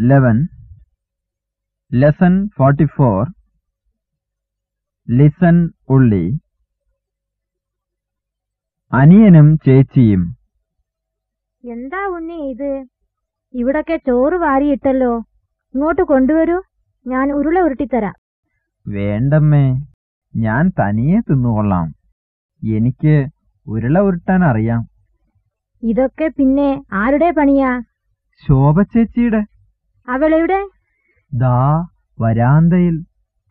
Eleven lesson forty four listen ഉള്ളി. അനിയനും ചേച്ചിയും. എന്താ ഉണ്ണി ഇത്? ഇവിടൊക്കെ ചോറ് വാരിയിട്ടല്ലോ. ഇങ്ങോട്ട് കൊണ്ടുവരൂ. ഞാൻ ഉരുള ഉരുട്ടിത്തരാം. വേണ്ടമ്മേ ഞാൻ തനിയെ തിന്നുകൊള്ളാം. എനിക്ക് ഉരുള ഉരുട്ടാൻ അറിയാം ഇതൊക്കെ പിന്നെ ആരുടെ പണിയാ? ശോഭ ചേച്ചിയുടെ. അവളെവിടെ? ദാ വരാന്തയിൽ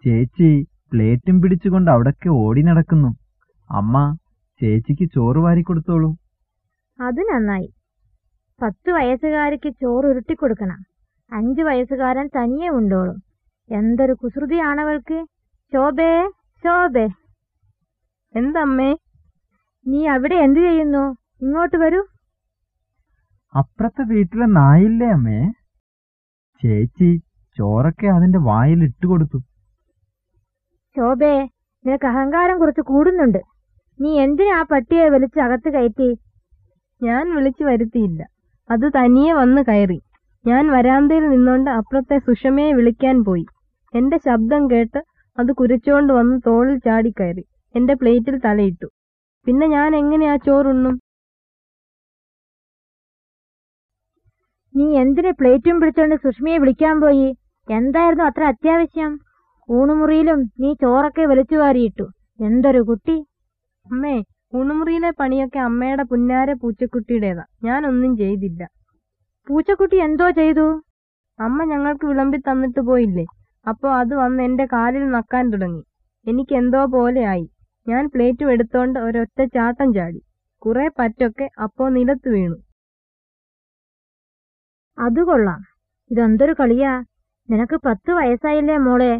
ചേച്ചി പ്ലേറ്റും പിടിച്ചുകൊണ്ട് അവിടൊക്കെ ഓടി നടക്കുന്നു. അമ്മ ചേച്ചിക്ക് ചോറ് വാരി കൊടുത്തോളൂ. അത് നന്നായി. പത്ത് വയസ്സുകാരിക്ക് ചോറ് ഉരുട്ടി കൊടുക്കണം. അഞ്ചു വയസ്സുകാരൻ തനിയെ ഉണ്ടോളും. എന്തൊരു കുസൃതിയാണവൾക്ക്. ശോഭേ ശോഭേ. എന്തമ്മേ? നീ അവിടെ എന്തു ചെയ്യുന്നു? ഇങ്ങോട്ട് വരൂ. അപ്പുറത്തെ വീട്ടിലെ നായില്ലേ അമ്മേ? ചേച്ചി ചോറൊക്കെ അതിന്റെ വായിൽ ഇട്ടുകൊടുത്തു ശോഭേ നിനക്ക് അഹങ്കാരം കുറച്ച് കൂടുന്നുണ്ട്. നീ എന്തിനാ ആ പട്ടിയെ വലിച്ച് അകത്ത് കയറ്റി? ഞാൻ വിളിച്ചു വരുത്തിയില്ല. അത് തനിയെ വന്ന് കയറി. ഞാൻ വരാന്തയിൽ നിന്നുകൊണ്ട് അപ്പുറത്തെ സുഷമയെ വിളിക്കാൻ പോയി. എന്റെ ശബ്ദം കേട്ട് അത് കുരച്ചോണ്ട് വന്ന് തോളിൽ ചാടിക്കയറി എന്റെ പ്ലേറ്റിൽ തലയിട്ടു. പിന്നെ ഞാൻ എങ്ങനെയാ ചോറുണ്ണും? നീ എന്തിന് പ്ലേറ്റും പിടിച്ചോണ്ട് സുഷ്മിയെ വിളിക്കാൻ പോയി? എന്തായിരുന്നു അത്ര അത്യാവശ്യം? ഊണുമുറിയിലും നീ ചോറൊക്കെ വലിച്ചു വാരിയിട്ടു. എന്തൊരു കുട്ടി. അമ്മേ ഊണുമുറിയിലെ പണിയൊക്കെ അമ്മയുടെ പുന്നാര പൂച്ചക്കുട്ടിയുടേതാ. ഞാനൊന്നും ചെയ്തില്ല. പൂച്ചക്കുട്ടി എന്തോ ചെയ്തു? അമ്മ ഞങ്ങൾക്ക് വിളമ്പി തന്നിട്ട് പോയില്ലേ? അപ്പോ അത് വന്ന് എന്റെ കാലിൽ നക്കാൻ തുടങ്ങി. എനിക്ക് എന്തോ പോലെയായി ഞാൻ പ്ലേറ്റും എടുത്തോണ്ട് ഒരൊറ്റ ചാട്ടം ചാടി. കുറെ പറ്റൊക്കെ അപ്പോ നിലത്ത് വീണു. അത് കൊള്ളാം. ഇതെന്തൊരു കളിയാ. നിനക്ക് പത്ത് വയസ്സായില്ലേ മോളെ.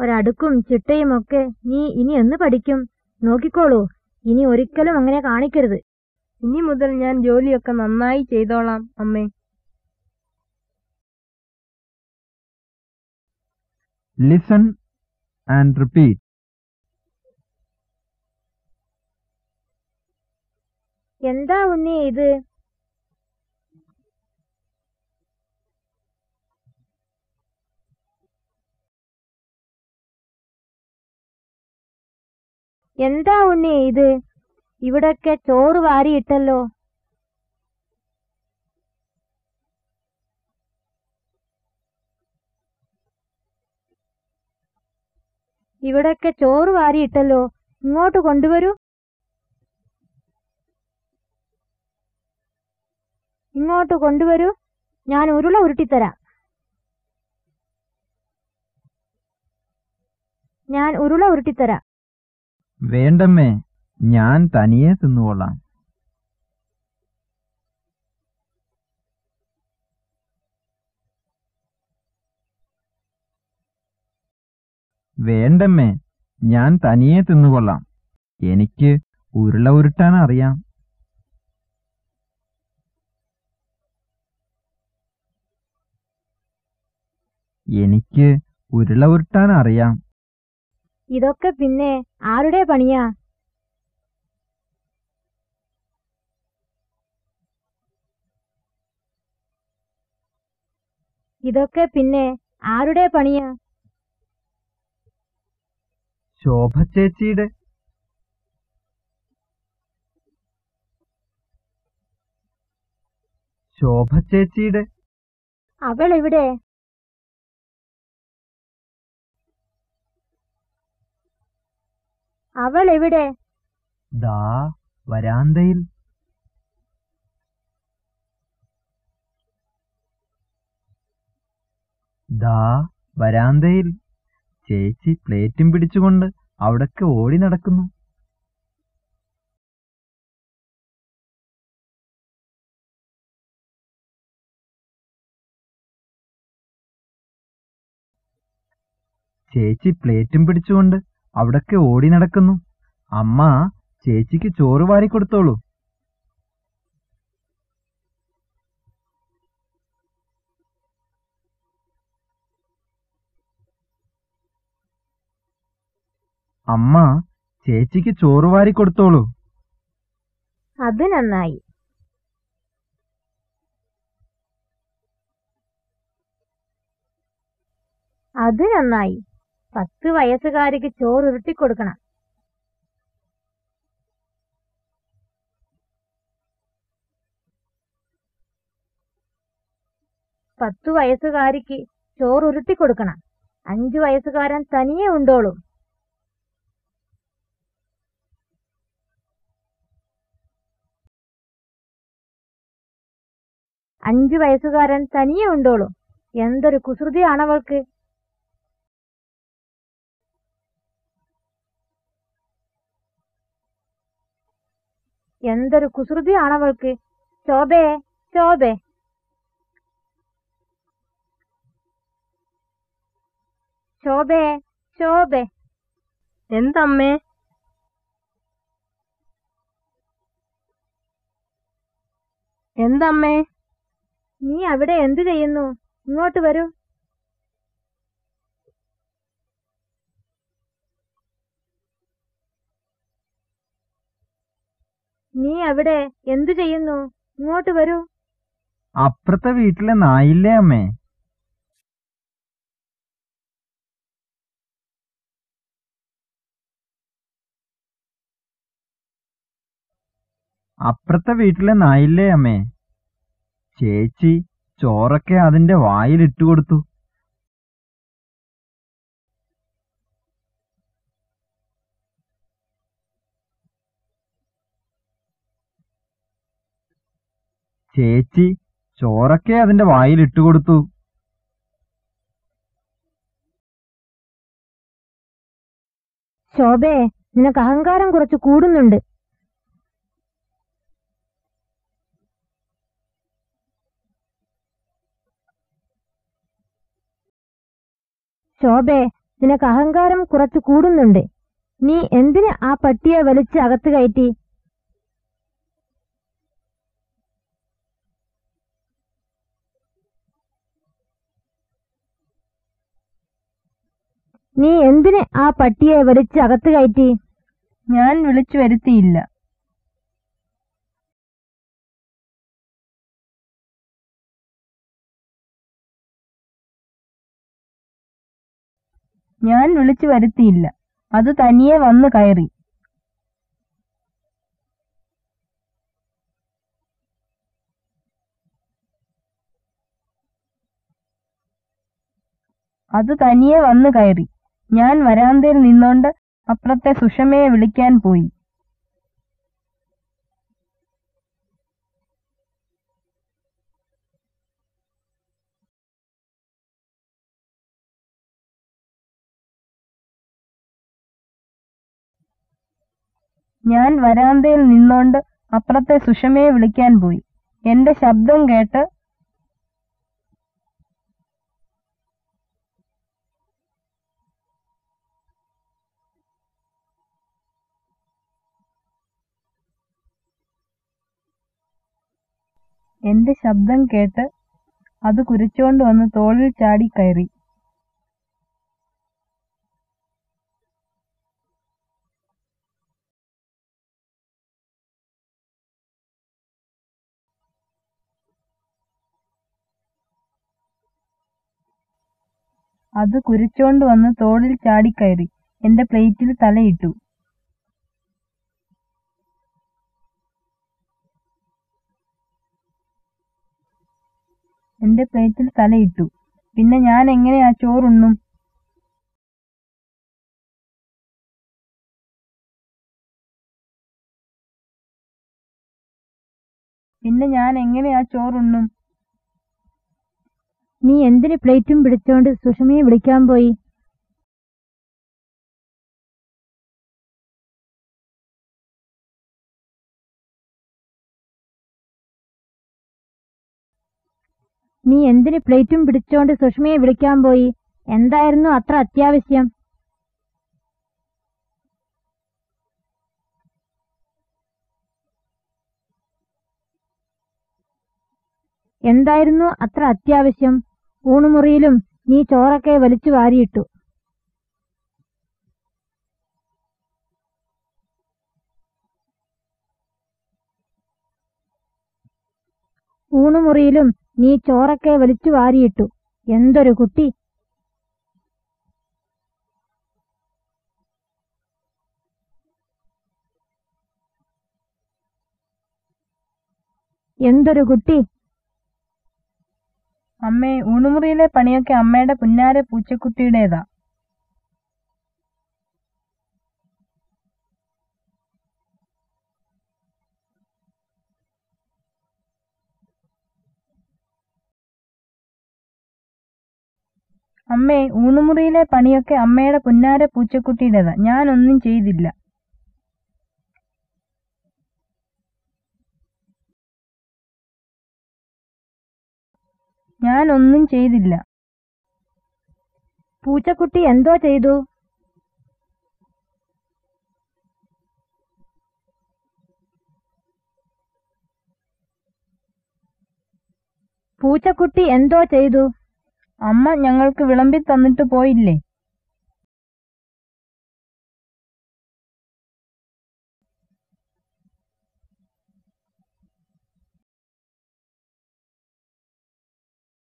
ഒരടുക്കും ചിട്ടയും ഒക്കെ നീ ഇനി എന്ന് പഠിക്കും. നോക്കിക്കോളൂ. ഇനി ഒരിക്കലും അങ്ങനെ കാണിക്കരുത്. ഇനി മുതൽ ഞാൻ ജോലിയൊക്കെ നന്നായി ചെയ്തോളാം അമ്മേ. ലിസൺ ആൻഡ് റിപ്പീറ്റ് എന്താ ഉണ്ണി ഇത്? എന്താ ഉണ്ണി ഇത്? ഇവിടൊക്കെ ചോറ് വാരിയിട്ടല്ലോ. ഇവിടൊക്കെ ചോറ് വാരിയിട്ടല്ലോ. ഇങ്ങോട്ട് കൊണ്ടുവരൂ. ഇങ്ങോട്ട് കൊണ്ടുവരൂ. ഞാൻ ഉരുള ഉരുട്ടിത്തരാം. ഞാൻ ഉരുള ഉരുട്ടിത്തരാം. വേണ്ടമ്മേ ഞാൻ തനിയെ തിന്നുകൊള്ളാം. വേണ്ടമ്മേ ഞാൻ തനിയെ തിന്നുകൊള്ളാം. എനിക്ക് ഉരുള ഉരുട്ടാൻ അറിയാം. എനിക്ക് ഉരുള ഉരുട്ടാൻ അറിയാം. ഇതൊക്കെ പിന്നെ ആരുടെ പണിയാ? ഇതൊക്കെ പിന്നെ ആരുടെ പണിയാ? ശോഭ ചേച്ചിയുടെ. ശോഭ ചേച്ചിയുടെ. അവൾ എവിടെ? അവൾ എവിടെ ദാ വരാന്തയിൽ. ദാ വരാന്തയിൽ. ചേച്ചി പ്ലേറ്റും പിടിച്ചുകൊണ്ട് അവിടൊക്കെ ഓടി നടക്കുന്നു. ചേച്ചി പ്ലേറ്റും പിടിച്ചുകൊണ്ട് അവിടൊക്കെ ഓടി നടക്കുന്നു. അമ്മ ചേച്ചിക്ക് ചോറ് വാരിക്കൊടുത്തോളൂ അമ്മ ചേച്ചിക്ക് ചോറ് വാരിക്കൊടുത്തോളൂ അത് നന്നായി. അത് നന്നായി. പത്ത് വയസ്സുകാരിക്ക് ചോറ് ഉരുട്ടി കൊടുക്കണം. പത്തു വയസ്സുകാരിക്ക് ചോറ് ഉരുട്ടി കൊടുക്കണം. അഞ്ചു വയസ്സുകാരൻ തനിയെ ഉണ്ടോളും. അഞ്ചു വയസ്സുകാരൻ തനിയെ ഉണ്ടോളും. എന്തൊരു കുസൃതിയാണവൾക്ക് എന്തൊരു കുസൃതിയാണവൾക്ക്. ശോഭേ ശോഭേ. ശോഭേ ശോഭേ. എന്തമ്മേ? എന്തമ്മേ? നീ അവിടെ എന്തു ചെയ്യുന്നു? ഇങ്ങോട്ട് വരൂ. നീ അവിടെ എന്തു ചെയ്യുന്നു? ഇങ്ങോട്ട് വരൂ. അപ്പുറത്തെ വീട്ടിലെ നായില്ലേ അമ്മേ? അപ്പുറത്തെ വീട്ടിലെ നായില്ലേ അമ്മേ? ചേച്ചി ചോറൊക്കെ അതിന്റെ വായിലിട്ടു കൊടുത്തു. ചേച്ചി ചോറൊക്കെ അതിന്റെ വായിലിട്ടു കൊടുത്തു. ശോഭേ നിനക്ക് അഹങ്കാരം കുറച്ച് കൂടുന്നുണ്ട്. ശോഭേ നിനക്ക് അഹങ്കാരം കുറച്ച് കൂടുന്നുണ്ട്. നീ എന്തിന് ആ പട്ടിയെ വലിച്ച് അകത്ത് കയറ്റി? നീ എന്തിന് ആ പട്ടിയെ വലിച്ച് അകത്ത് കയറ്റി? ഞാൻ വിളിച്ചു വരുത്തിയില്ല. ഞാൻ വിളിച്ചു വരുത്തിയില്ല. അത് തനിയെ വന്ന് കയറി. അത് തനിയെ വന്ന് കയറി. ഞാൻ വരാന്തയിൽ നിന്നോണ്ട് അപ്പുറത്തെ സുഷമയെ വിളിക്കാൻ പോയി. ഞാൻ വരാന്തയിൽ നിന്നോണ്ട് അപ്പുറത്തെ സുഷമയെ വിളിക്കാൻ പോയി. എന്റെ ശബ്ദം കേട്ട് എന്റെ ശബ്ദം കേട്ട് അത് കുരിച്ചോണ്ട് വന്ന് തോളിൽ ചാടി കയറി. അത് കുരിച്ചോണ്ട് വന്ന് തോളിൽ ചാടിക്കയറി എന്റെ പ്ലേറ്റിൽ തലയിട്ടു. എന്റെ പ്ലേറ്റിൽ തലയിട്ടു. പിന്നെ ഞാൻ എങ്ങനെയാ ചോറുണ്ണും പിന്നെ ഞാൻ എങ്ങനെയാ ചോറുണ്ണും നീ എന്തിന് പ്ലേറ്റും പിടിച്ചോണ്ട് സുഷമയെ വിളിക്കാൻ പോയി? നീ എന്തിന് പ്ലേറ്റും പിടിച്ചോണ്ട് സുഷമയെ വിളിക്കാൻ പോയി? എന്തായിരുന്നു അത്ര അത്യാവശ്യം? എന്തായിരുന്നു അത്ര അത്യാവശ്യം? ഊണുമുറിയിലും നീ ചോറൊക്കെ വലിച്ചു വാരിയിട്ടു. ഊണുമുറിയിലും നീ ചോറൊക്കെ വലിച്ചു വാരിയിട്ടു. എന്തൊരു കുട്ടി. എന്തൊരു കുട്ടി. അമ്മേ ഊണുമുറിയിലെ പണിയൊക്കെ അമ്മയുടെ പുന്നാരെ പൂച്ചക്കുട്ടിയുടേതാ. അമ്മേ ഊണുമുറിയിലെ പണിയൊക്കെ അമ്മയുടെ പുന്നാര പൂച്ചക്കുട്ടിയുടേതാ. ഞാനൊന്നും ചെയ്തില്ല. ഞാനൊന്നും ചെയ്തില്ല. പൂച്ചക്കുട്ടി എന്തോ ചെയ്തു? പൂച്ചക്കുട്ടി എന്തോ ചെയ്തു? അമ്മ ഞങ്ങൾക്ക് വിളമ്പി തന്നിട്ട് പോയില്ലേ?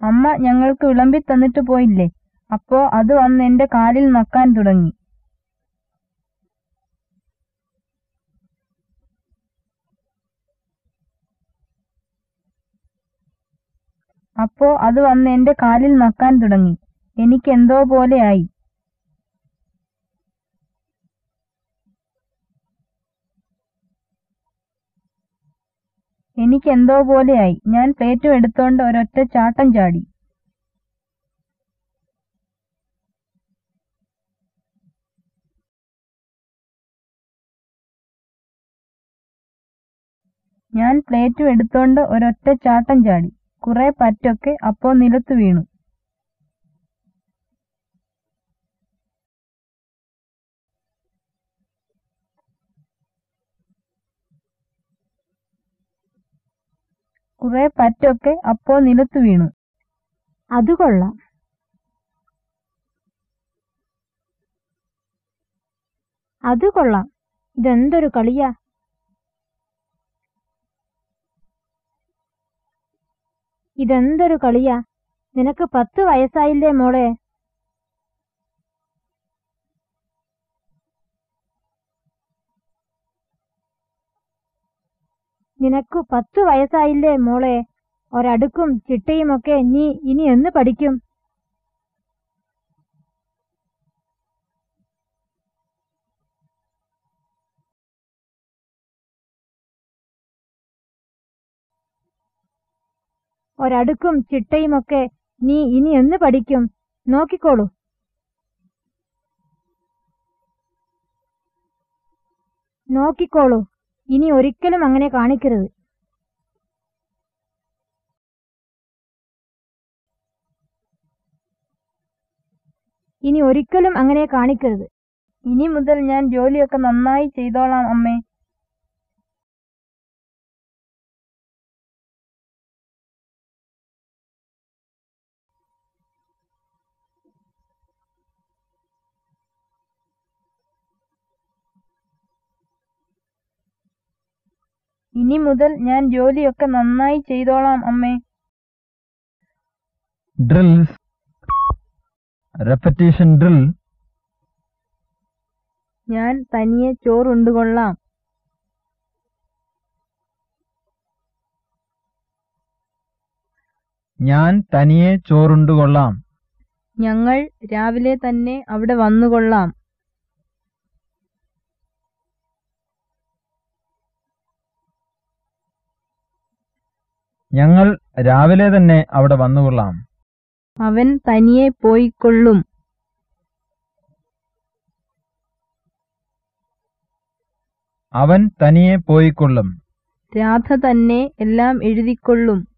അമ്മ ഞങ്ങൾക്ക് വിളമ്പി തന്നിട്ട് പോയില്ലേ? അപ്പോ അത് വന്ന് എന്റെ കാലിൽ നക്കാൻ തുടങ്ങി. അപ്പോ അത് വന്ന് എന്റെ കാലിൽ നക്കാൻ തുടങ്ങി. എനിക്കെന്തോ പോലെയായി എനിക്കെന്തോ പോലെയായി ഞാൻ പ്ലേറ്റും എടുത്തോണ്ട് ഒരൊറ്റ ചാട്ടം ചാടി. ഞാൻ പ്ലേറ്റും എടുത്തോണ്ട് ഒരൊറ്റ ചാട്ടം ചാടി. കുറെ പറ്റൊക്കെ അപ്പോ നിലത്തു വീണു. കുറെ പറ്റൊക്കെ അപ്പോ നിലത്തു വീണു. അത് കൊള്ളാം. അത് കൊള്ളാം. ഇതെന്തൊരു കളിയാ? ഇതെന്തൊരു കളിയാ? നിനക്ക് പത്ത് വയസ്സായില്ലേ മോളെ? നിനക്കു പത്ത് വയസ്സായില്ലേ മോളെ? ഒരടുക്കും ചിട്ടയുമൊക്കെ നീ ഇനി എന്ന് പഠിക്കും? ഒരടുക്കും ചിട്ടയുമൊക്കെ നീ ഇനി എന്ന് പഠിക്കും. നോക്കിക്കോളൂ. നോക്കിക്കോളൂ. ഇനി ഒരിക്കലും അങ്ങനെ കാണിക്കരുത്. ഇനി ഒരിക്കലും അങ്ങനെ കാണിക്കരുത്. ഇനി മുതൽ ഞാൻ ജോലിയൊക്കെ നന്നായി ചെയ്തോളാം അമ്മേ. ഇനി മുതൽ ഞാൻ ജോലിയൊക്കെ നന്നായി ചെയ്തോളാം അമ്മേ. Drills repetition drill. ഞാൻ തനിയെ ചോറുണ്ടുകൊള്ളാം. ഞാൻ തനിയെ ചോറുണ്ടുകൊള്ളാം. ഞങ്ങൾ രാവിലെ തന്നെ അവിടെ വന്നുകൊള്ളാം. ഞങ്ങൾ രാവിലെ തന്നെ അവിടെ വന്നുകൊള്ളാം. അവൻ തനിയെ പോയിക്കൊള്ളും. അവൻ തനിയെ പോയിക്കൊള്ളും. രാധ തന്നെ എല്ലാം എഴുതിക്കൊള്ളും.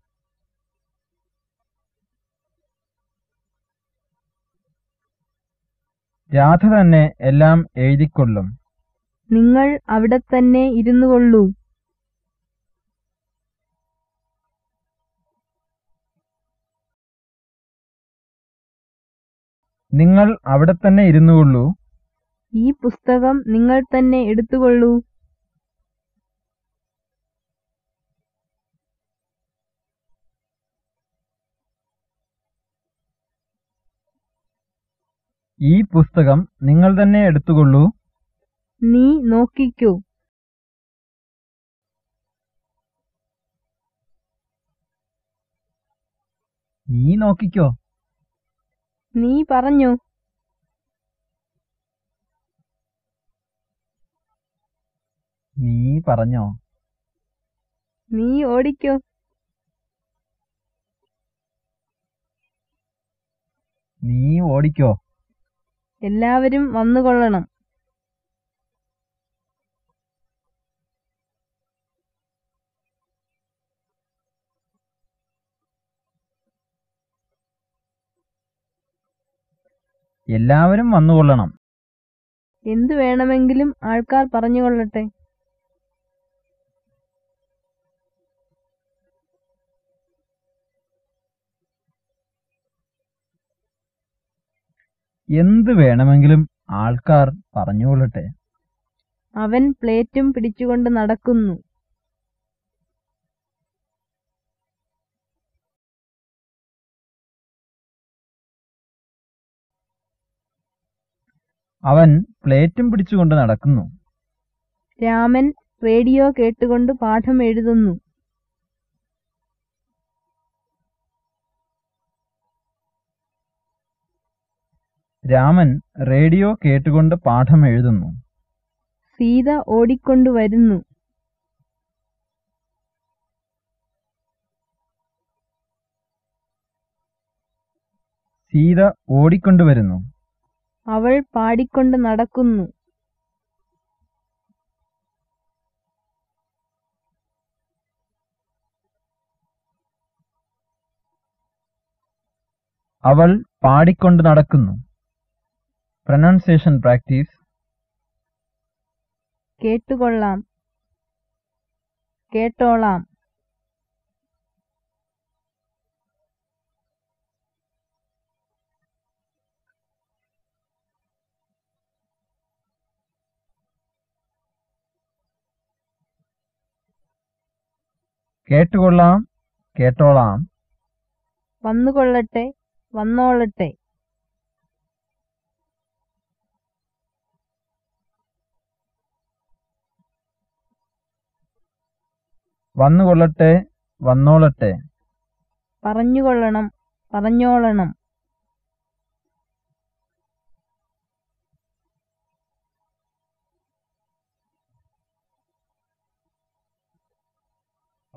രാധ തന്നെ എല്ലാം എഴുതിക്കൊള്ളും. നിങ്ങൾ അവിടെ തന്നെ ഇരുന്നുകൊള്ളൂ. നിങ്ങൾ അവിടെ തന്നെ ഇരുന്നുകൊള്ളൂ. ഈ പുസ്തകം നിങ്ങൾ തന്നെ എടുത്തുകൊള്ളൂ. ഈ പുസ്തകം നിങ്ങൾ തന്നെ എടുത്തുകൊള്ളൂ. നീ നോക്കിക്കൂ. നീ നോക്കിക്കോ. നീ പറഞ്ഞു. നീ പറഞ്ഞോ? നീ ഓടിക്കോ. നീ ഓടിക്കോ. എല്ലാവരും വന്നുകൊള്ളണം. എല്ലാവരും വന്നുകൊള്ളണം. എന്തു വേണമെങ്കിലും ആൾക്കാർ പറഞ്ഞുകൊള്ളട്ടെ. എന്ത് വേണമെങ്കിലും ആൾക്കാർ പറഞ്ഞുകൊള്ളട്ടെ. അവൻ പ്ലേറ്റും പിടിച്ചുകൊണ്ട് നടക്കുന്നു. അവൻ പ്ലേറ്റും പിടിച്ചുകൊണ്ട് നടക്കുന്നു. രാമൻ റേഡിയോ കേട്ടുകൊണ്ട് പാഠം എഴുതുന്നു. രാമൻ റേഡിയോ കേട്ടുകൊണ്ട് പാഠം എഴുതുന്നു. സീത ഓടിക്കൊണ്ടു വരുന്നു. സീത ഓടിക്കൊണ്ടുവരുന്നു അവൾ പാടിക്കൊണ്ട് നടക്കുന്നു. അവൾ പാടിക്കൊണ്ട് നടക്കുന്നു. പ്രൊനൗൺസിയേഷൻ പ്രാക്ടീസ് കേട്ടുകൊള്ളാം. കേട്ടോളാം. കേട്ടുകൊള്ളാം കേട്ടോളാം. വന്നുകൊള്ളട്ടെ വന്നോളട്ടെ. വന്നുകൊള്ളട്ടെ വന്നോളട്ടെ. പറഞ്ഞുകൊള്ളണം പറഞ്ഞോളണം.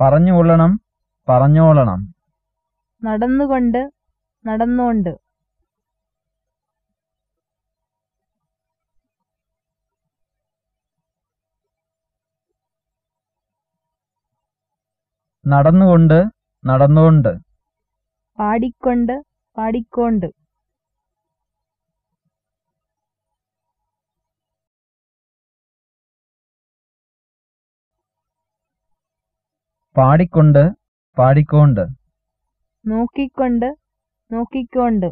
പറഞ്ഞുകൊള്ളണം പറഞ്ഞോളണം. നടന്നുകൊണ്ട് നടന്നുകൊണ്ട് നടന്നുകൊണ്ട് നടന്നുകൊണ്ട് പാടിക്കൊണ്ട് പാടിക്കോണ്ട്. പാടിക്കൊണ്ട് പാടിക്കൊണ്ട്. നോക്കിക്കൊണ്ട് നോക്കിക്കൊണ്ട്.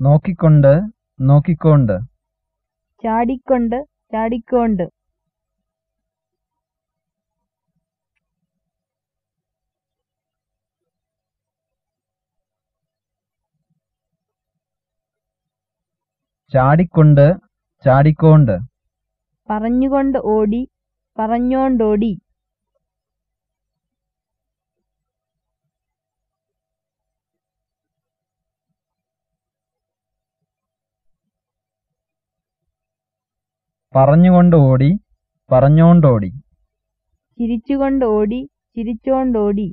നോക്കിക്കൊണ്ട് നോക്കിക്കൊണ്ട്. ചാടിക്കൊണ്ട് ചാടിക്കോണ്ട്. ചാടിക്കൊണ്ട് ചാടിക്കോണ്ട്. പറഞ്ഞുകൊണ്ട് ഓടി പറഞ്ഞോണ്ടോടി. പറഞ്ഞുകൊണ്ട് ഓടി പറഞ്ഞോണ്ടോടി. ചിരിച്ചുകൊണ്ട് ഓടി ചിരിച്ചോണ്ടോടി.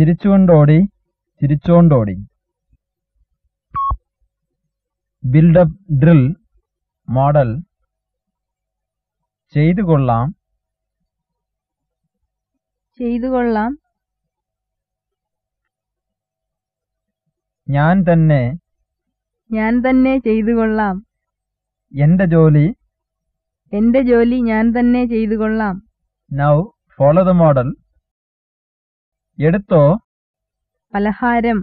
ചിരിച്ചുകൊണ്ടോടി ചിരിച്ചോണ്ടോടി ബിൽഡപ്പ് ഡ്രിൽ മോഡൽ ചെയ്തു കൊള്ളാം ചെയ്തു കൊള്ളാം ഞാൻ തന്നെ ഞാൻ തന്നെ ചെയ്തു കൊള്ളാം എന്റെ ജോലി എന്റെ ജോലി ഞാൻ തന്നെ ചെയ്തു കൊള്ളാം നൗ ഫോളോ ദ മോഡൽ എടുത്തോ? പലഹാരം.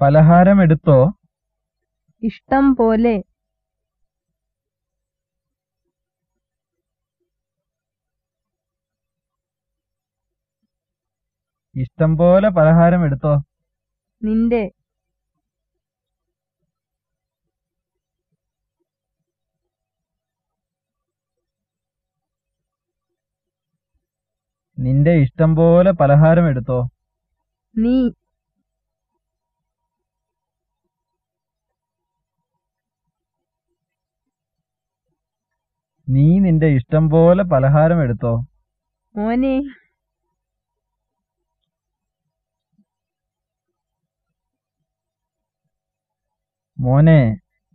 പലഹാരം എടുത്തോ? ഇഷ്ടം പോലെ. ഇഷ്ടം പോലെ പലഹാരം എടുത്തോ? നിന്റെ. നിന്റെ ഇഷ്ടം പോലെ പലഹാരം എടുത്തോ? നീ നീ നിന്റെ ഇഷ്ടം പോലെ പലഹാരം എടുത്തോ? മോനെ. മോനെ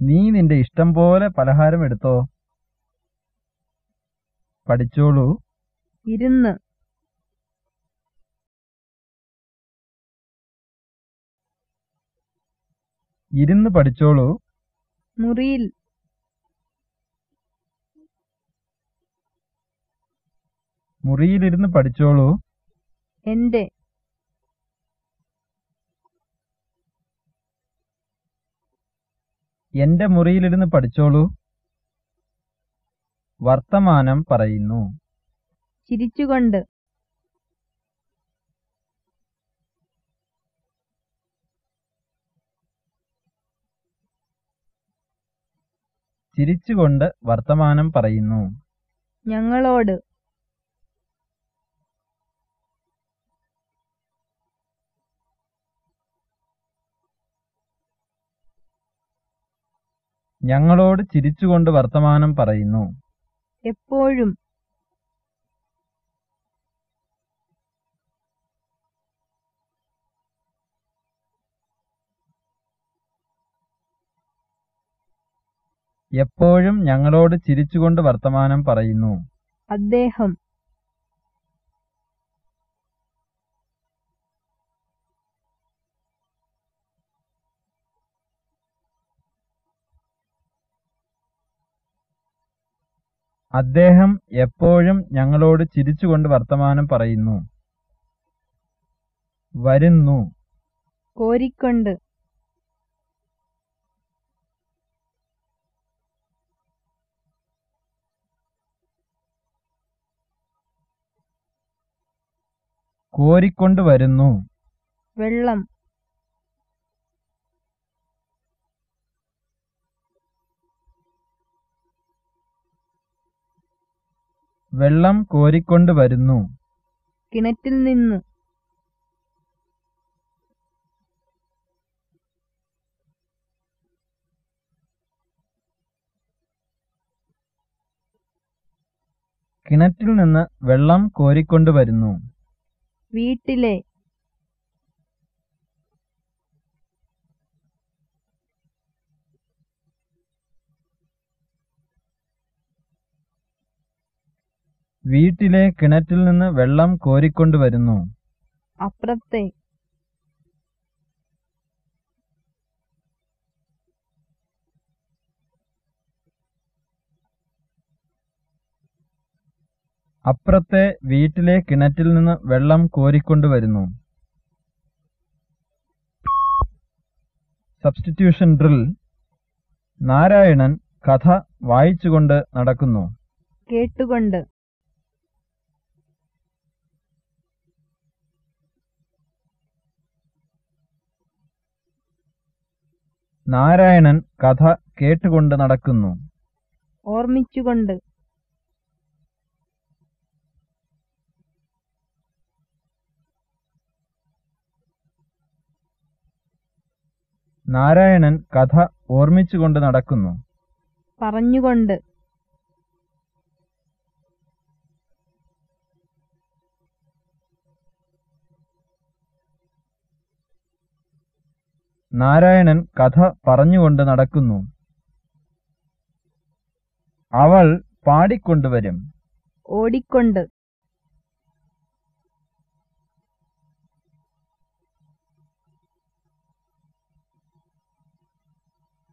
നീ നിന്റെ ഇഷ്ടം പോലെ പലഹാരം എടുത്തോ? പഠിച്ചോളൂ. ഇരുന്ന്. ഇരുന്ന് പഠിച്ചോളൂ. മുറിയിൽ. മുറിയിലിരുന്ന് പഠിച്ചോളൂ. എന്റെ. എന്റെ മുറിയിലിരുന്ന് പഠിച്ചോളൂ. വർത്തമാനം പറയുന്നു. ചിരിച്ചുകൊണ്ട്. ചിരിച്ചുകൊണ്ട് വർത്തമാനം പറയുന്നു. ഞങ്ങളോട് ഞങ്ങളോട് ചിരിച്ചുകൊണ്ട് വർത്തമാനം പറയുന്നു. എപ്പോഴും എപ്പോഴും ഞങ്ങളോട് ചിരിച്ചുകൊണ്ട് വർത്തമാനം പറയുന്നു. അദ്ദേഹം അദ്ദേഹം എപ്പോഴും ഞങ്ങളോട് ചിരിച്ചുകൊണ്ട് വർത്തമാനം പറയുന്നു. വരുന്നു. കോരിക്കൊണ്ട് കോരിക്കൊണ്ട് വരുന്നു. വെള്ളം. വെള്ളം കോരിക്കൊണ്ട് വരുന്നു. കിണറ്റിൽ നിന്ന്. കിണറ്റിൽ നിന്ന് വെള്ളം കോരിക്കൊണ്ട് വരുന്നു. വീട്ടിലെ വീട്ടിലെ കിണറ്റിൽ നിന്ന് വെള്ളം കോരിക്കൊണ്ടുവരുന്നു അപ്പുറത്തെ അപ്പുറത്തെ വീട്ടിലെ കിണറ്റിൽ നിന്ന് വെള്ളം കോരിക്കൊണ്ടുവരുന്നു. സബ്സ്റ്റിറ്റ്യൂഷൻ ഡ്രിൽ നാരായണൻ കഥ വായിച്ചുകൊണ്ട് നടക്കുന്നു. കേട്ടുകൊണ്ട്. നാരായണൻ കഥ കേട്ടുകൊണ്ട് നടക്കുന്നു. ഓർമ്മിച്ചുകൊണ്ട്. നാരായണൻ കഥ ഓർമ്മിച്ചുകൊണ്ട് നടക്കുന്നു. പറഞ്ഞുകൊണ്ട്. നാരായണൻ കഥ പറഞ്ഞുകൊണ്ട് നടക്കുന്നു. അവൾ പാടിക്കൊണ്ടുവരും. ഓടിക്കൊണ്ട്.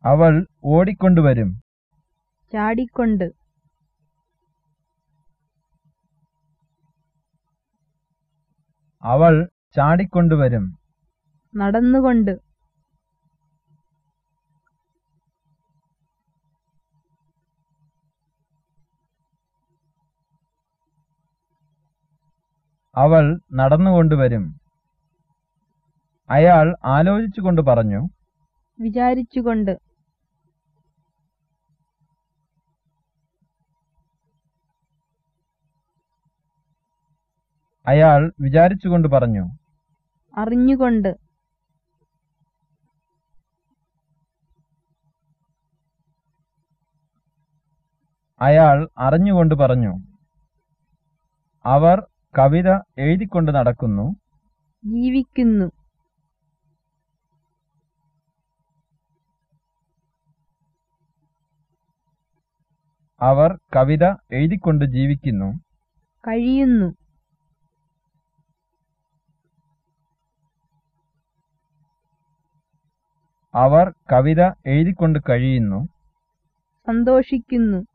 അവൾ ഓടിക്കൊണ്ടുവരും ചാടിക്കൊണ്ട്. അവൾ ചാടിക്കൊണ്ടുവരും നടന്നുകൊണ്ട്. അവൾ നടന്നുകൊണ്ടുവരും അയാൾ ആലോചിച്ചുകൊണ്ട് പറഞ്ഞു വിചാരിച്ചുകൊണ്ട്. അയാൾ വിചാരിച്ചുകൊണ്ട് പറഞ്ഞു അറിഞ്ഞുകൊണ്ട്. അയാൾ അറിഞ്ഞുകൊണ്ട് പറഞ്ഞു അവർ കവിത എഴുതിക്കൊണ്ട് നടക്കുന്നു. ജീവിക്കുന്നു. അവർ കവിത എഴുതിക്കൊണ്ട് ജീവിക്കുന്നു. കഴിയുന്നു. അവർ കവിത എഴുതിക്കൊണ്ട് കഴിയുന്നു. സന്തോഷിക്കുന്നു.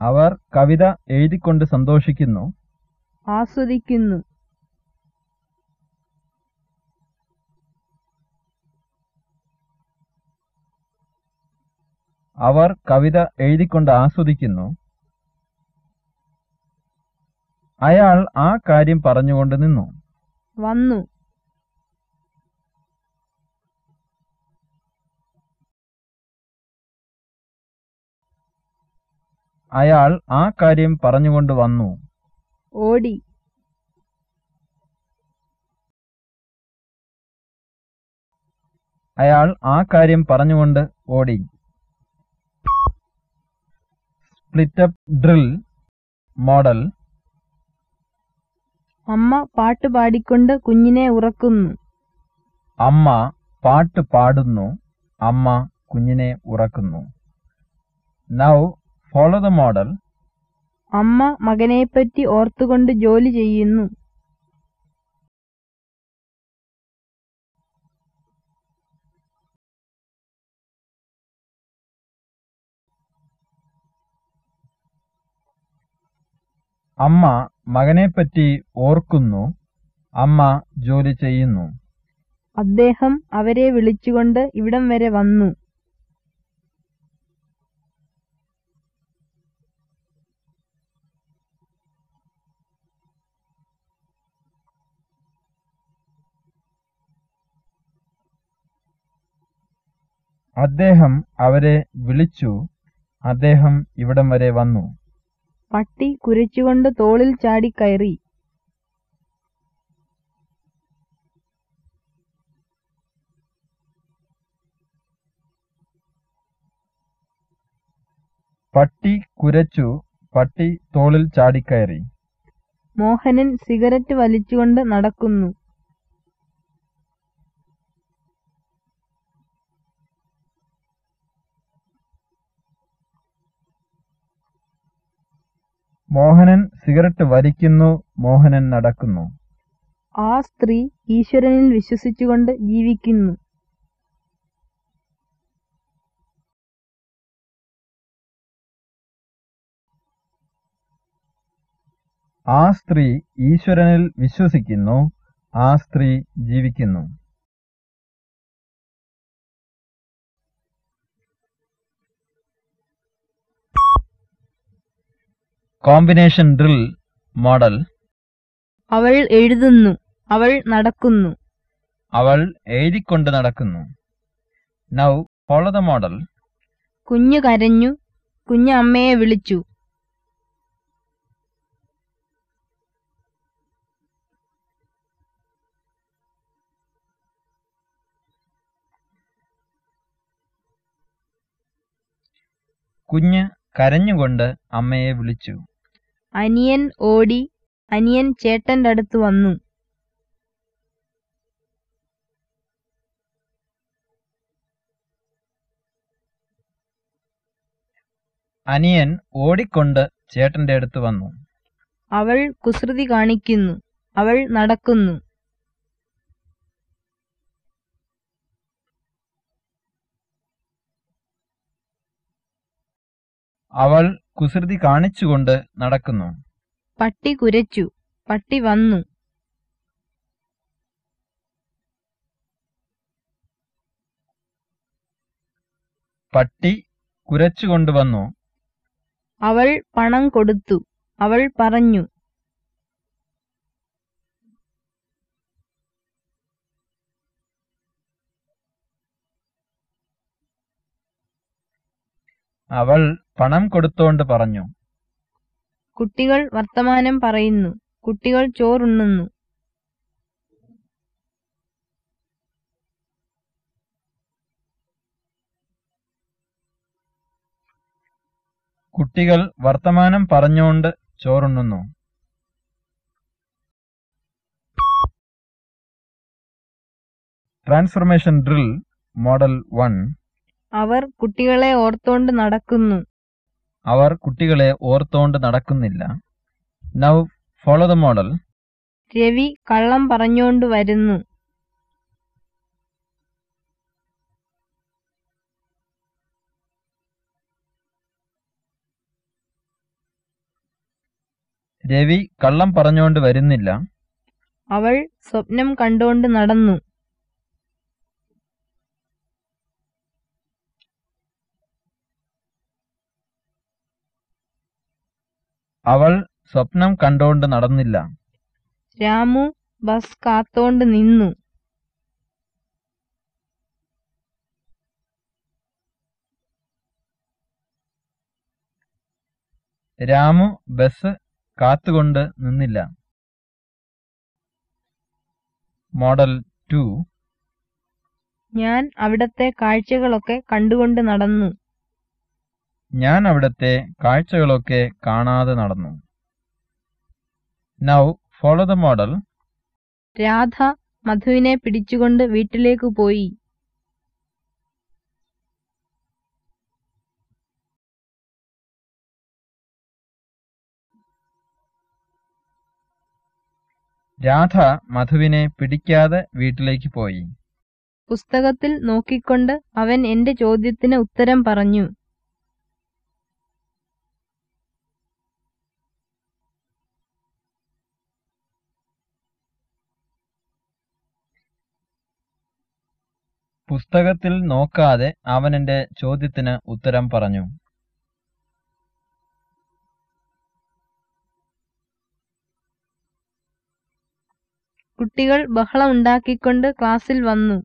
അവർ കവിത എഴുതിക്കൊണ്ട് സന്തോഷിക്കുന്നു. ആസ്വദിക്കുന്നു. അവർ കവിത എഴുതിക്കൊണ്ട് ആസ്വദിക്കുന്നു. അയാൾ ആ കാര്യം പറഞ്ഞുകൊണ്ട് നിന്നു. വന്നു. അയാൾ ആ കാര്യം പറഞ്ഞുകൊണ്ട് വന്നു. ഓടി. അയാൾ ആ കാര്യം പറഞ്ഞുകൊണ്ട് ഓടി. സ്പ്ലിറ്റപ്പ് ഡ്രിൽ മോഡൽ അമ്മ പാട്ട് പാടിക്കൊണ്ട് കുഞ്ഞിനെ ഉറക്കുന്നു. അമ്മ പാട്ട് പാടുന്നു അമ്മ കുഞ്ഞിനെ ഉറക്കുന്നു. നൗ ഫോളോ ദ മോഡൽ അമ്മ മകനെപ്പറ്റി ഓർത്തുകൊണ്ട് ജോലി ചെയ്യുന്നു. അമ്മ മകനെപ്പറ്റി ഓർക്കുന്നു. അമ്മ ജോലി ചെയ്യുന്നു. അദ്ദേഹം അവരെ വിളിച്ചുകൊണ്ട് ഇവിടം വരെ വന്നു. അദ്ദേഹം അവരെ വിളിച്ചു. അദ്ദേഹം ഇവിടം വരെ വന്നു. പട്ടി കുരച്ചുകൊണ്ട് തോളിൽ ചാടിക്കയറി പട്ടി കുരച്ചു പട്ടി തോളിൽ ചാടിക്കയറി മോഹനൻ സിഗരറ്റ് വലിച്ചുകൊണ്ട് നടക്കുന്നു. മോഹനൻ സിഗരറ്റ് വലിക്കുന്നു മോഹനൻ നടക്കുന്നു. ആ സ്ത്രീ ഈശ്വരനിൽ വിശ്വസിച്ചുകൊണ്ട് ജീവിക്കുന്നു. ആ സ്ത്രീ ഈശ്വരനിൽ വിശ്വസിക്കുന്നു ആ സ്ത്രീ ജീവിക്കുന്നു. Combination drill model. അവൾ എഴുതുന്നു അവൾ നടക്കുന്നു. അവൾ എഴുതിക്കൊണ്ട് നടക്കുന്നു. നൗ ഫോളോ ദ മോഡൽ കുഞ്ഞു കരഞ്ഞു കുഞ്ഞ് അമ്മയെ വിളിച്ചു. കുഞ്ഞ് കരഞ്ഞുകൊണ്ട് അമ്മയെ വിളിച്ചു. അനിയൻ ഓടി അനിയൻ ചേട്ടന്റെ അടുത്ത് വന്നു. അനിയൻ ഓടിക്കൊണ്ട് ചേട്ടന്റെ അടുത്ത് വന്നു. അവൾ കുസൃതി കാണിക്കുന്നു. അവൾ നടക്കുന്നു. അവൾ കുസൃതി കാണിച്ചുകൊണ്ട് നടക്കുന്നു. പട്ടി കുരച്ചു. പട്ടി വന്നു. പട്ടി കുരച്ചുകൊണ്ടുവന്നു അവൾ പണം കൊടുത്തു. അവൾ പറഞ്ഞു അവൾ പണം കൊടുത്തോണ്ട് പറഞ്ഞു. കുട്ടികൾ വർത്തമാനം പറയുന്നു. കുട്ടികൾ ചോറുണ്ണുന്നു. കുട്ടികൾ വർത്തമാനം പറഞ്ഞുകൊണ്ട് ചോറുണ്ണുന്നു. Transformation drill model one. അവർ കുട്ടികളെ ഓർത്തോണ്ട് നടക്കുന്നു. അവർ കുട്ടികളെ ഓർത്തോണ്ട് നടക്കുന്നില്ല. Now follow the model Ravi കള്ളം പറഞ്ഞോണ്ട് വരുന്നു. രവി കള്ളം പറഞ്ഞോണ്ട് വരുന്നില്ല. അവൾ സ്വപ്നം കണ്ടോണ്ട് നടന്നു. അവൾ സ്വപ്നം കണ്ടോണ്ട് നടന്നില്ല. രാമു ബസ് കാത്തോണ്ട് നിന്നു. രാമു ബസ് കാത്തുകൊണ്ട് നിന്നില്ല. Model two. ഞാൻ അവിടത്തെ കാഴ്ചകളൊക്കെ കണ്ടുകൊണ്ട് നടന്നു. ഞാൻ അവിടത്തെ കാഴ്ചകളൊക്കെ കാണാതെ നടന്നു. Now follow the model Radha മധുവിനെ പിടിച്ചുകൊണ്ട് വീട്ടിലേക്കു പോയി. രാധ മധുവിനെ പിടിക്കാതെ വീട്ടിലേക്ക് പോയി. പുസ്തകത്തിൽ നോക്കിക്കൊണ്ട് അവൻ എന്റെ ചോദ്യത്തിന് ഉത്തരം പറഞ്ഞു. പുസ്തകത്തിൽ നോക്കാതെ അവൻ എന്റെ ചോദ്യത്തിന് ഉത്തരം പറഞ്ഞു. കുട്ടികൾ ബഹളം ഉണ്ടാക്കിക്കൊണ്ട് ക്ലാസ്സിൽ വന്നു.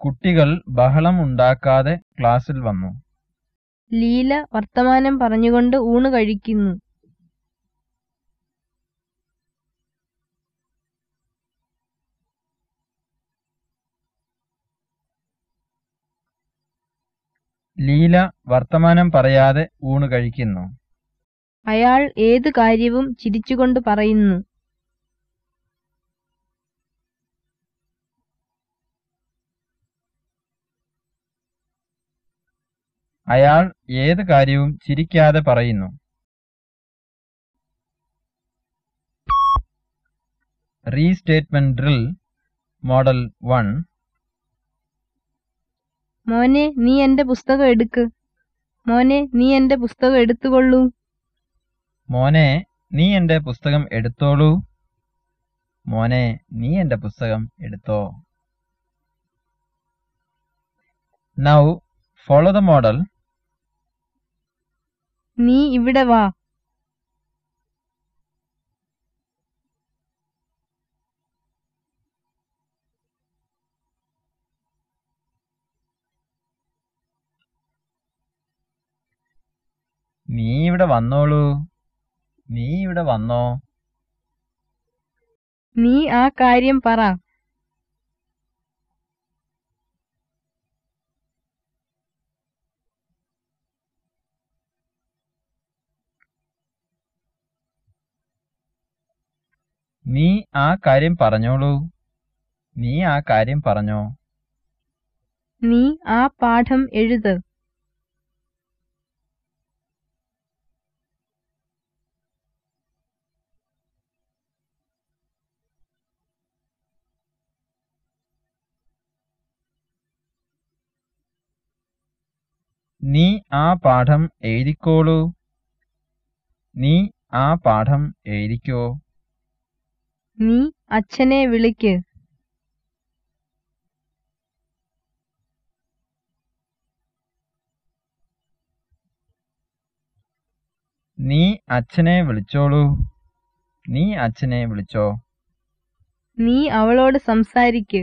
കുട്ടികൾ ബഹളം ഉണ്ടാക്കാതെ ക്ലാസ്സിൽ വന്നു. ലീല വർത്തമാനം പറഞ്ഞുകൊണ്ട് ഊണ് കഴിക്കുന്നു. ലീല വർത്തമാനം പറയാതെ ഊണ് കഴിക്കുന്നു. അയാൾ ഏതു കാര്യവും ചിരിച്ചുകൊണ്ട് പറയുന്നു. അയാൾ ഏത് കാര്യവും ചിരിക്കാതെ പറയുന്നു. റീസ്റ്റേറ്റ്മെന്റ് ഡ്രിൽ മോഡൽ വൺ മോനെ നീ എന്റെ പുസ്തകം എടുക്ക്. മോനെ നീ എന്റെ പുസ്തകം എടുത്തുകൊള്ളൂ. മോനെ നീ എന്റെ പുസ്തകം എടുത്തോളൂ. മോനെ നീ എന്റെ പുസ്തകം എടുത്തോ. നൗ ഫോളോ ദ മോഡൽ നീ ഇവിടെ വാ. നീ ഇവിടെ വന്നോളൂ. നീ ഇവിടെ വന്നോ. നീ ആ കാര്യം പറ. നീ ആ കാര്യം പറഞ്ഞോളൂ. നീ ആ കാര്യം പറഞ്ഞോ. നീ ആ പാഠം എഴുത്. നീ ആ പാഠം എഴുതിക്കോളൂ. നീ ആ പാഠം എഴുതിക്കോ. നീ അച്ഛനെ വിളിക്ക്. നീ അച്ഛനെ വിളിച്ചോളൂ. നീ അച്ഛനെ വിളിച്ചോ? നീ അവളോട് സംസാരിക്ക്.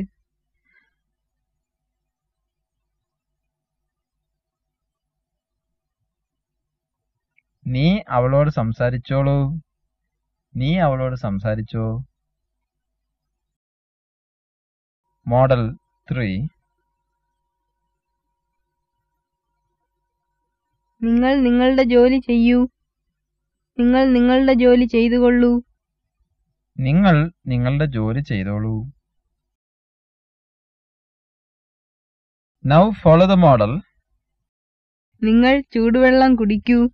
നീ അവളോട് സംസാരിച്ചോളൂ. നീ അവളോട് സംസാരിച്ചോ? Model three. നിങ്ങൾ നിങ്ങളുടെ ജോലി ചെയ്യൂ. നിങ്ങൾ നിങ്ങളുടെ ജോലി ചെയ്തുകൊള്ളൂ. നിങ്ങൾ നിങ്ങളുടെ ജോലി ചെയ്തോളൂ. നൗ ഫോളോ ദ മോഡൽ നിങ്ങൾ ചൂടുവെള്ളം കുടിക്കൂ.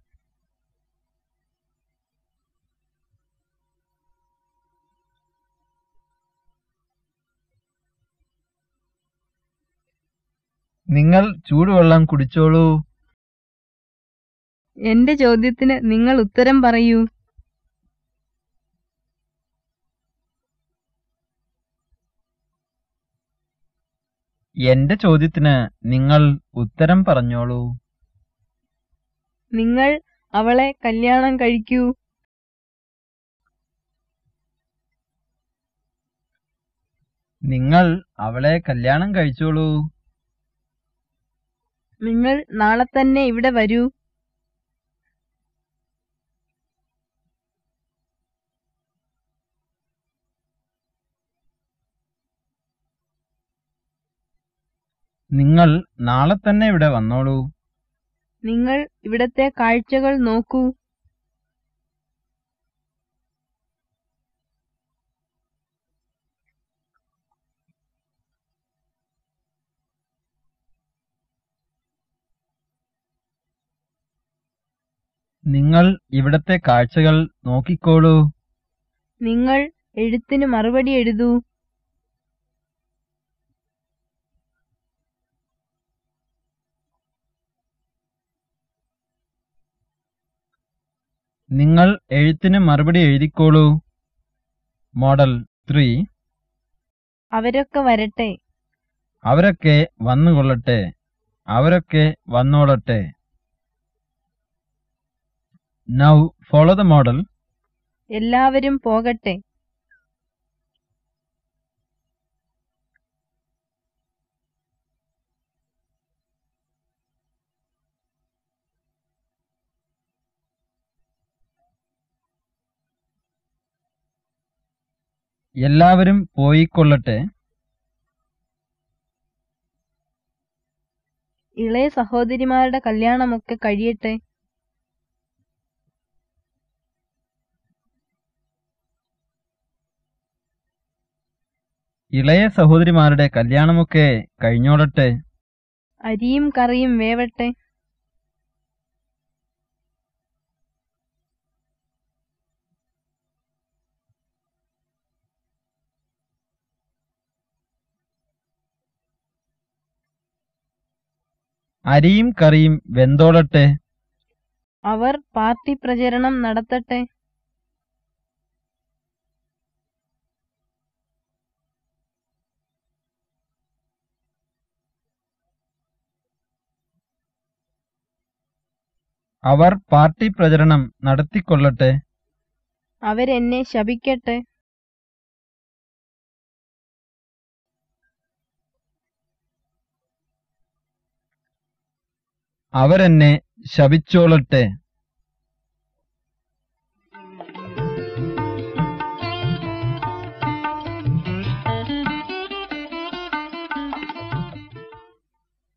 നിങ്ങൾ ചൂടുവെള്ളം കുടിച്ചോളൂ. എന്റെ ചോദ്യത്തിന് നിങ്ങൾ ഉത്തരം പറയൂ. എന്റെ ചോദ്യത്തിന് നിങ്ങൾ ഉത്തരം പറഞ്ഞോളൂ. നിങ്ങൾ അവളെ കല്യാണം കഴിക്കൂ. നിങ്ങൾ അവളെ കല്യാണം കഴിച്ചോളൂ. നിങ്ങൾ നാളെ തന്നെ ഇവിടെ വരൂ. നിങ്ങൾ നാളെ തന്നെ ഇവിടെ വന്നോളൂ. നിങ്ങൾ ഇവിടത്തെ കാഴ്ചകൾ നോക്കൂ. നിങ്ങൾ ഇവിടത്തെ കാഴ്ചകൾ നോക്കിക്കോളൂ. നിങ്ങൾ എഴുത്തിന് മറുപടി എഴുതൂ. നിങ്ങൾ എഴുത്തിന് മറുപടി എഴുതിക്കോളൂ. Model three. അവരൊക്കെ വരട്ടെ. അവരൊക്കെ വന്നുകൊള്ളട്ടെ. അവരൊക്കെ വന്നോളട്ടെ. നൗ ഫോളോ ദ മോഡൽ എല്ലാവരും പോകട്ടെ. എല്ലാവരും പോയിക്കൊള്ളട്ടെ. ഇളയ സഹോദരിമാരുടെ കല്യാണമൊക്കെ കഴിയട്ടെ. ഇളയ സഹോദരിമാരുടെ കല്യാണമൊക്കെ കഴിഞ്ഞോടട്ടെ. അരിയും കറിയും വേവട്ടെ. അരിയും കറിയും വെന്തോടട്ടെ. അവർ പാർട്ടി പ്രചരണം നടത്തട്ടെ. അവർ പാർട്ടി പ്രചരണം നടത്തിക്കൊള്ളട്ടെ? അവരെന്നെ ശപിക്കട്ടെ? അവരെന്നെ ശപിച്ചോളട്ടെ?